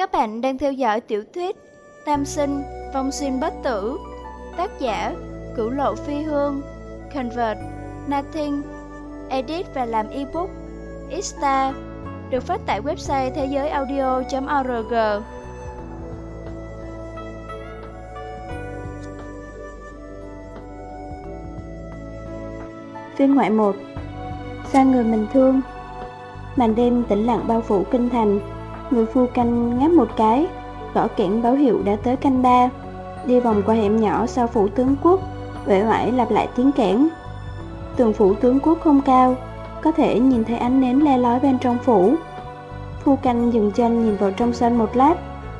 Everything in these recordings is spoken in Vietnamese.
Các bạn đang theo dõi tiểu thuyết Tam sinh, vong sinh bất tử Tác giả Cửu lộ phi hương Convert, Nothing Edit và làm ebook Ista Được phát tại website thế giới audio.org Phiên ngoại 1 Sao người mình thương? Màn đêm tĩnh lặng bao phủ kinh thành. Người phu canh ngáp một cái, Gõ kẽn báo hiệu đã tới canh ba. Đi vòng qua hẻm nhỏ sau phủ tướng quốc, Uể oải lặp lại tiếng kẽn. Tường phủ tướng quốc không cao, Có thể nhìn thấy ánh nến le lói bên trong phủ. Phu canh dừng chân nhìn vào trong sân một lát,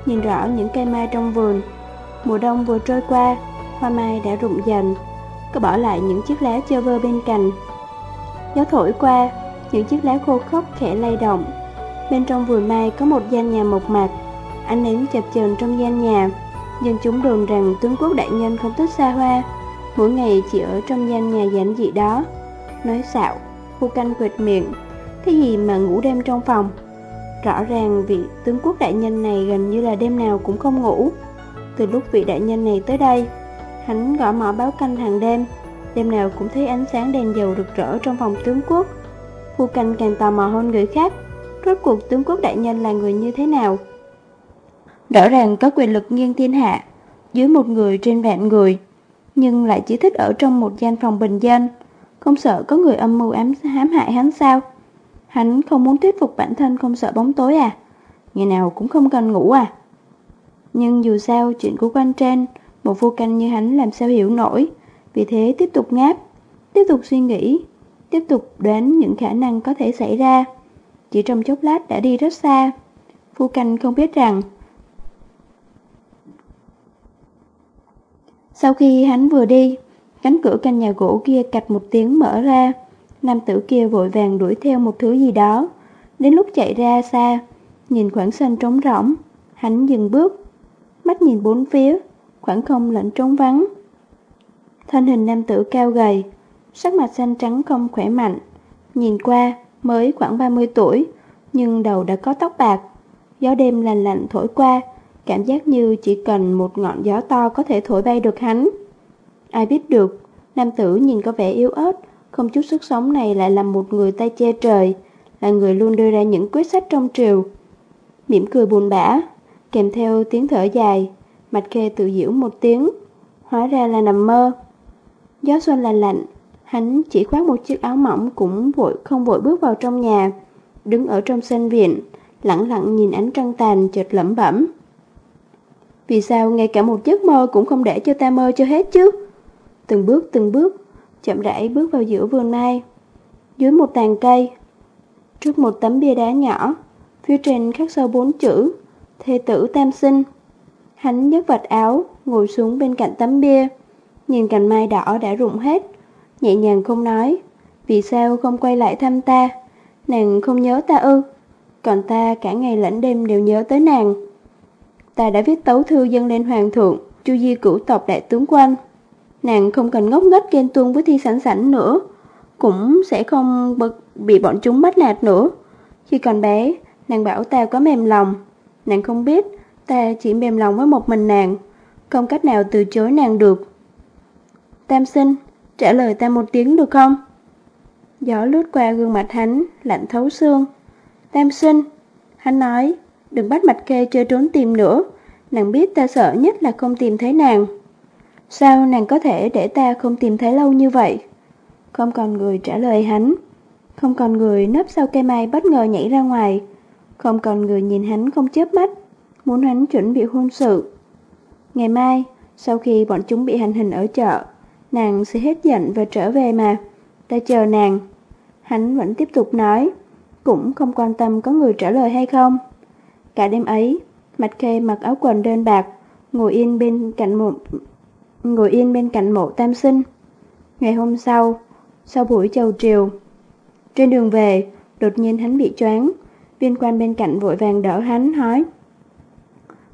Nhìn rõ những cây mai trong vườn. Mùa đông vừa trôi qua, Hoa mai đã rụng dần Có bỏ lại những chiếc lá chơ vơ bên cành Gió thổi qua, Những chiếc lá khô khốc khẽ lay động. Bên trong vườn mai có một gian nhà mộc mạc Ánh nến chập chờn trong gian nhà. Dân chúng đồn rằng tướng quốc đại nhân không thích xa hoa. Mỗi ngày chỉ ở trong gian nhà giản dị đó. Nói xạo, khu canh quệt miệng Cái gì mà ngủ đêm trong phòng? Rõ ràng vị tướng quốc đại nhân này gần như là đêm nào cũng không ngủ. Từ lúc vị đại nhân này tới đây Hắn gõ mỏ báo canh hàng đêm. Đêm nào cũng thấy ánh sáng đèn dầu rực rỡ trong phòng tướng quốc. Phu canh càng tò mò hơn người khác. Rốt cuộc tướng quốc đại nhân là người như thế nào? Rõ ràng có quyền lực nghiêng thiên hạ, Dưới một người trên vạn người, Nhưng lại chỉ thích ở trong một gian phòng bình dân. Không sợ có người âm mưu ám hãm hại hắn sao? Hắn không muốn thuyết phục bản thân không sợ bóng tối à? Ngày nào cũng không cần ngủ à? Nhưng dù sao, chuyện của quan trên, Một vô canh như hắn làm sao hiểu nổi. Vì thế tiếp tục ngáp, Tiếp tục suy nghĩ, Tiếp tục đoán những khả năng có thể xảy ra. Chỉ trong chốc lát đã đi rất xa Phu canh không biết rằng Sau khi hắn vừa đi, cánh cửa căn nhà gỗ kia cạch một tiếng mở ra. Nam tử kia vội vàng đuổi theo một thứ gì đó. Đến lúc chạy ra xa, nhìn khoảng sân trống rỗng, hắn dừng bước, mắt nhìn bốn phía, khoảng không lạnh trống vắng. Thân hình nam tử cao gầy, sắc mặt xanh trắng không khỏe mạnh, nhìn qua mới khoảng 30 tuổi, nhưng đầu đã có tóc bạc. Gió đêm lành lạnh thổi qua, Cảm giác như chỉ cần một ngọn gió to có thể thổi bay được hắn. Ai biết được, nam tử nhìn có vẻ yếu ớt, không chút sức sống này lại là một người tay che trời, là người luôn đưa ra những quyết sách trong triều. Mỉm cười buồn bã, kèm theo tiếng thở dài, mạch khê tự giễu một tiếng, hóa ra là nằm mơ. Gió xuân lành lạnh, hắn chỉ khoác một chiếc áo mỏng cũng vội không vội bước vào trong nhà, đứng ở trong sân viện, lặng lặng nhìn ánh trăng tàn chợt lẩm bẩm. Vì sao ngay cả một giấc mơ cũng không để cho ta mơ cho hết chứ? Từng bước từng bước, chậm rãi bước vào giữa vườn mai. Dưới một tàn cây, trước một tấm bia đá nhỏ, phía trên khắc sâu bốn chữ, thê tử tam sinh. Hắn nhấc vạt áo, ngồi xuống bên cạnh tấm bia, nhìn cành mai đỏ đã rụng hết, nhẹ nhàng không nói, vì sao không quay lại thăm ta, nàng không nhớ ta ư, còn ta cả ngày lẫn đêm đều nhớ tới nàng ta đã viết tấu thư dâng lên hoàng thượng, chu di cửu tộc đại tướng quân. Nàng không cần ngốc nghếch ghen tuông với thi sảnh sảnh nữa, cũng sẽ không bị bọn chúng bắt nạt nữa. Khi còn bé, nàng bảo ta có mềm lòng. Nàng không biết, ta chỉ mềm lòng với một mình nàng, không cách nào từ chối nàng được. Tam sinh, trả lời ta một tiếng được không? Gió lướt qua gương mặt hắn, lạnh thấu xương. Tam sinh, hắn nói, đừng bắt mạch kê chơi trốn tìm nữa, nàng biết ta sợ nhất là không tìm thấy nàng. Sao nàng có thể để ta không tìm thấy lâu như vậy? Không còn người trả lời hắn, không còn người nấp sau cây mai bất ngờ nhảy ra ngoài, không còn người nhìn hắn không chớp mắt, muốn hắn chuẩn bị hôn sự. Ngày mai, sau khi bọn chúng bị hành hình ở chợ, nàng sẽ hết giận và trở về mà, ta chờ nàng. Hắn vẫn tiếp tục nói, cũng không quan tâm có người trả lời hay không. Cả đêm ấy, Mạch Khê mặc áo quần đơn bạc, ngồi yên bên cạnh mộ ngồi yên bên cạnh mộ Tam Sinh. Ngày hôm sau, sau buổi chầu triều, trên đường về, đột nhiên hắn bị choáng, viên quan bên cạnh vội vàng đỡ hắn hỏi: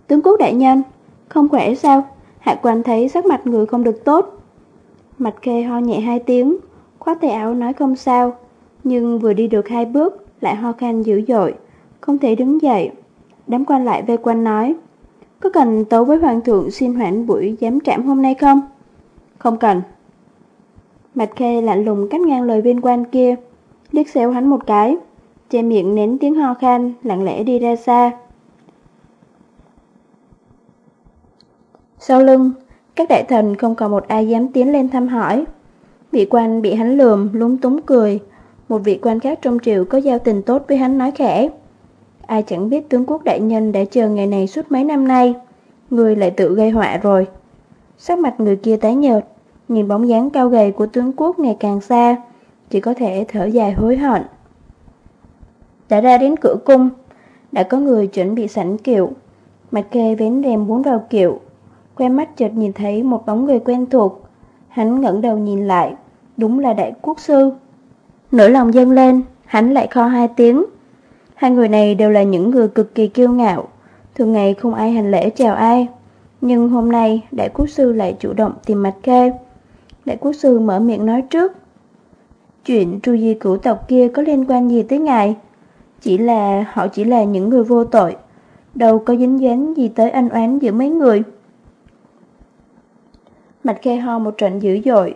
"Tướng quốc đại nhân, không khỏe sao? Hạ quan thấy sắc mặt người không được tốt." Mạch Khê ho nhẹ hai tiếng, khoác tay áo nói không sao, nhưng vừa đi được hai bước lại ho khan dữ dội, không thể đứng dậy. đám quan lại vây quanh nói, có cần tấu với hoàng thượng xin hoãn buổi giám trảm hôm nay không? Không cần. Mạch khê lạnh lùng cắt ngang lời viên quan kia, liếc xéo hắn một cái, che miệng nén tiếng ho khan, lặng lẽ đi ra xa. Sau lưng, các đại thần không còn một ai dám tiến lên thăm hỏi. Vị quan bị hắn lườm, lúng túng cười. Một vị quan khác trong triều có giao tình tốt với hắn nói khẽ. Ai chẳng biết tướng quốc đại nhân đã chờ ngày này suốt mấy năm nay. Người lại tự gây họa rồi. Sắc mặt người kia tái nhợt, nhìn bóng dáng cao gầy của tướng quốc ngày càng xa, chỉ có thể thở dài hối hận. Đã ra đến cửa cung, đã có người chuẩn bị sẵn kiệu. Mặt kê vén rèm muốn vào kiệu, quen mắt chợt nhìn thấy một bóng người quen thuộc. Hắn ngẩng đầu nhìn lại, đúng là đại quốc sư. Nỗi lòng dâng lên, hắn lại kho hai tiếng. Hai người này đều là những người cực kỳ kiêu ngạo, thường ngày không ai hành lễ chào ai. Nhưng hôm nay đại quốc sư lại chủ động tìm mặt kê. Đại quốc sư mở miệng nói trước. Chuyện tru di cửu tộc kia có liên quan gì tới ngài? Chỉ là họ chỉ là những người vô tội, đâu có dính dáng gì tới anh oán giữa mấy người. Mạch khê ho một trận dữ dội,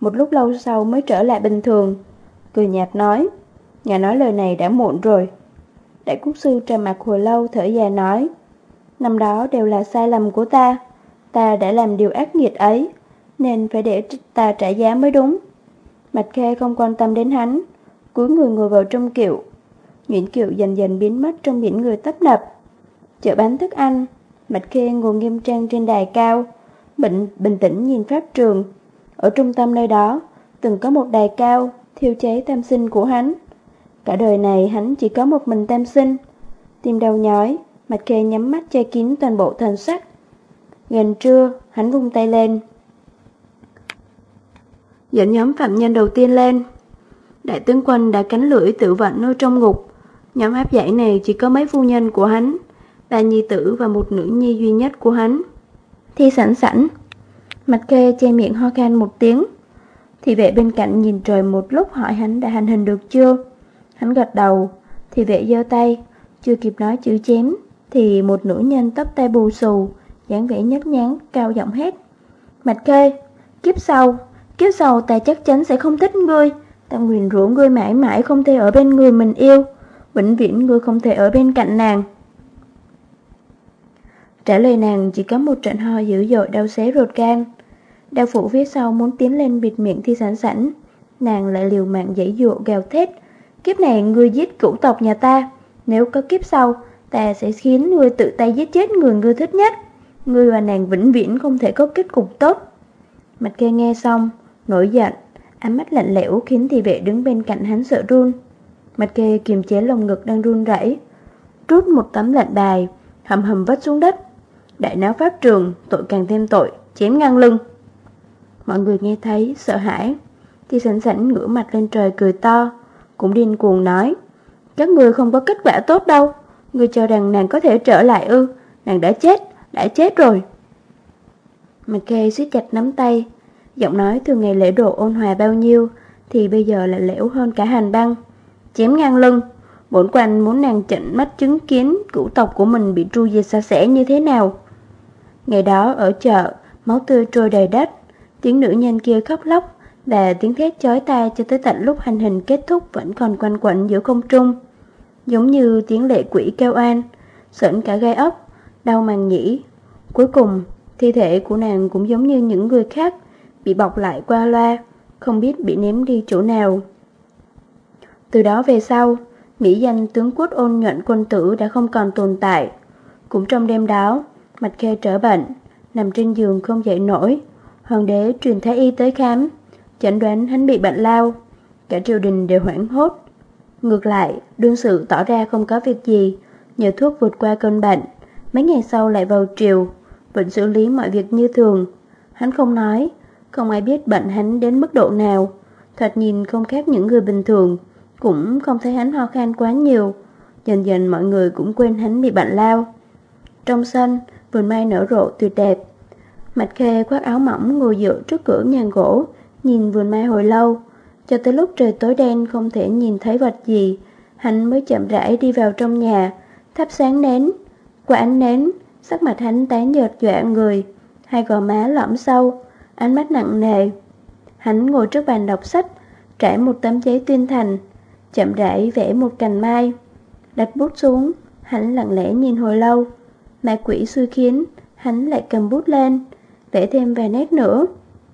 một lúc lâu sau mới trở lại bình thường. Cười nhạt nói, nhà nói lời này đã muộn rồi. Đại quốc sư trầm mặt hồi lâu thở dài nói, năm đó đều là sai lầm của ta, ta đã làm điều ác nghiệt ấy, nên phải để ta trả giá mới đúng. Mạch khê không quan tâm đến hắn, cúi người ngồi vào trong kiệu. Nguyễn kiệu dần dần biến mất trong biển người tấp nập. Chợ bán thức ăn, Mạch khê ngồi nghiêm trang trên đài cao, bình, bình tĩnh nhìn pháp trường. Ở trung tâm nơi đó, từng có một đài cao, thiêu cháy tam sinh của hắn. Cả đời này hắn chỉ có một mình tam sinh. Tim đau nhói, mạch kê nhắm mắt che kín toàn bộ thần sắc. Gần trưa, hắn vung tay lên. Dẫn nhóm phạm nhân đầu tiên lên. Đại tướng quân đã cánh lưỡi tự vận nơi trong ngục. Nhóm áp giải này chỉ có mấy phu nhân của hắn, ba nhi tử và một nữ nhi duy nhất của hắn. Thi sẵn sẵn. Mặt kê che miệng ho khan một tiếng. Thị vệ bên cạnh nhìn trời một lúc hỏi hắn đã hành hình được chưa. Hắn gật đầu. Thị vệ giơ tay. Chưa kịp nói chữ chém. Thì một nữ nhân tóc tay bù xù. dáng vẻ nhấp nhán, cao giọng hét. Mạch kê, kiếp sau, kiếp sau ta chắc chắn sẽ không thích ngươi. Ta nguyền rủa ngươi mãi mãi không thể ở bên người mình yêu. Vĩnh viễn ngươi không thể ở bên cạnh nàng. Trả lời nàng chỉ có một trận ho dữ dội đau xé ruột gan. Đau phụ phía sau muốn tiến lên bịt miệng thi sẵn sẵn. Nàng lại liều mạng dãy dụa gào thét. Kiếp này ngươi giết cửu tộc nhà ta. Nếu có kiếp sau, ta sẽ khiến ngươi tự tay giết chết người ngươi thích nhất. Ngươi và nàng vĩnh viễn không thể có kết cục tốt. Mạch kê nghe xong, nổi giận, ánh mắt lạnh lẽo khiến thị vệ đứng bên cạnh hắn sợ run. Mạch kê kiềm chế lồng ngực đang run rẩy, rút một tấm lệnh bài, hầm hầm vất xuống đất. Đại náo pháp trường, tội càng thêm tội, chém ngang lưng. Mọi người nghe thấy, sợ hãi. Thì sẵn sẵn ngửa mặt lên trời cười to, cũng điên cuồng nói. Các người không có kết quả tốt đâu. Người cho rằng nàng có thể trở lại ư. Nàng đã chết, đã chết rồi. McKay siết chặt nắm tay. Giọng nói từ ngày lễ độ ôn hòa bao nhiêu, thì bây giờ là lẻo hơn cả hành băng. Chém ngang lưng. Bổn quan muốn nàng chỉnh mắt chứng kiến cửu tộc của mình bị tru diệt xa xẻ như thế nào. Ngày đó ở chợ, máu tươi trôi đầy đất, tiếng nữ nhân kia khóc lóc và tiếng thét chói tai cho tới tận lúc hành hình kết thúc vẫn còn quanh quẩn giữa không trung. Giống như tiếng lệ quỷ kêu an, sợn cả gai ốc, đau màng nhĩ. Cuối cùng, thi thể của nàng cũng giống như những người khác, bị bọc lại qua loa, không biết bị ném đi chỗ nào. Từ đó về sau, mỹ danh tướng quốc ôn nhuận quân tử đã không còn tồn tại. Cũng trong đêm đó, Mạch Khê trở bệnh, nằm trên giường không dậy nổi. Hoàng đế truyền thái y tới khám, chẩn đoán hắn bị bệnh lao. Cả triều đình đều hoảng hốt. Ngược lại, đương sự tỏ ra không có việc gì, nhờ thuốc vượt qua cơn bệnh. Mấy ngày sau lại vào triều, vẫn xử lý mọi việc như thường. Hắn không nói, không ai biết bệnh hắn đến mức độ nào. Thật nhìn không khác những người bình thường, cũng không thấy hắn ho khan quá nhiều. Dần dần mọi người cũng quên hắn bị bệnh lao. Trong sân, vườn mai nở rộ tuyệt đẹp. Mạch Khê khoác áo mỏng ngồi dựa trước cửa nhà gỗ, nhìn vườn mai hồi lâu. Cho tới lúc trời tối đen không thể nhìn thấy vật gì, hắn mới chậm rãi đi vào trong nhà, thắp sáng nến. quả ánh nến, sắc mặt hắn tái nhợt dọa người, hai gò má lõm sâu, ánh mắt nặng nề. Hắn ngồi trước bàn đọc sách, trải một tấm giấy tuyên thành, chậm rãi vẽ một cành mai. Đặt bút xuống, hắn lặng lẽ nhìn hồi lâu. Ma quỷ xui khiến, hắn lại cầm bút lên, vẽ thêm vài nét nữa.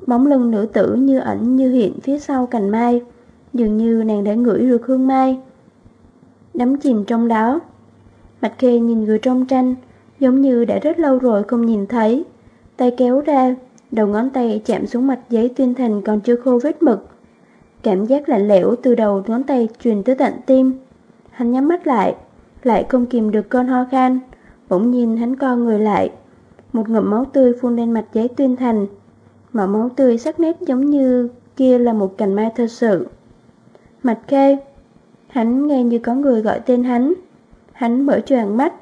Bóng lưng nữ tử như ẩn như hiện phía sau cành mai, dường như nàng đã ngửi được hương mai. Đắm chìm trong đó. Mạch khê nhìn người trong tranh, giống như đã rất lâu rồi không nhìn thấy. Tay kéo ra, đầu ngón tay chạm xuống mặt giấy tuyên thành còn chưa khô vết mực. Cảm giác lạnh lẽo từ đầu ngón tay truyền tới tận tim. Hắn nhắm mắt lại, lại không kìm được cơn ho khan. Bỗng nhìn hắn co người lại. Một ngụm máu tươi phun lên mặt giấy tuyên thành. Màu máu tươi sắc nét giống như kia là một cành mai thật sự. Mạch khê. Hắn nghe như có người gọi tên hắn. Hắn mở choàng mắt.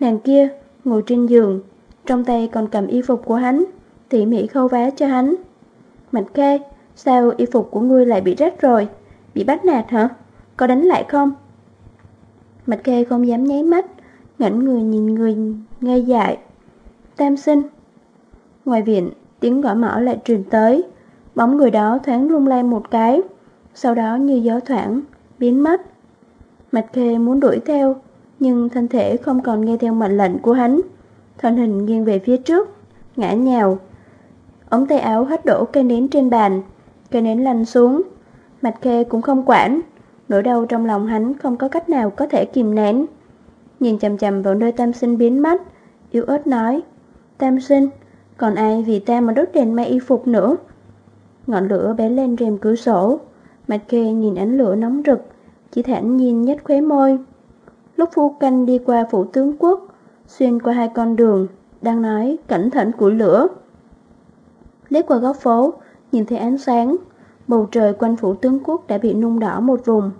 Nàng kia ngồi trên giường. Trong tay còn cầm y phục của hắn. Tỉ mỉ khâu vá cho hắn. Mạch khê. Sao y phục của ngươi lại bị rách rồi? Bị bắt nạt hả? Có đánh lại không? Mạch khê không dám nháy mắt. Ngẩn người nhìn người ngây dại. Tam sinh. Ngoài viện, tiếng gõ mỏ lại truyền tới. Bóng người đó thoáng lung lay một cái, sau đó như gió thoảng, biến mất. Mạch khê muốn đuổi theo, nhưng thân thể không còn nghe theo mệnh lệnh của hắn. Thân hình nghiêng về phía trước, ngã nhào. Ống tay áo hết đổ cây nến trên bàn, cây nến lăn xuống. Mạch khê cũng không quản, nỗi đau trong lòng hắn không có cách nào có thể kìm nén. Nhìn chầm chầm vào nơi tam sinh biến mất, yếu ớt nói, Tam sinh, còn ai vì ta mà đốt đèn may y phục nữa? Ngọn lửa bé lên rèm cửa sổ, mặt kê nhìn ánh lửa nóng rực, chỉ thản nhiên nhếch khóe môi. Lúc phu canh đi qua phủ tướng quốc, xuyên qua hai con đường, đang nói cẩn thận của lửa. Liếc qua góc phố, nhìn thấy ánh sáng, bầu trời quanh phủ tướng quốc đã bị nung đỏ một vùng.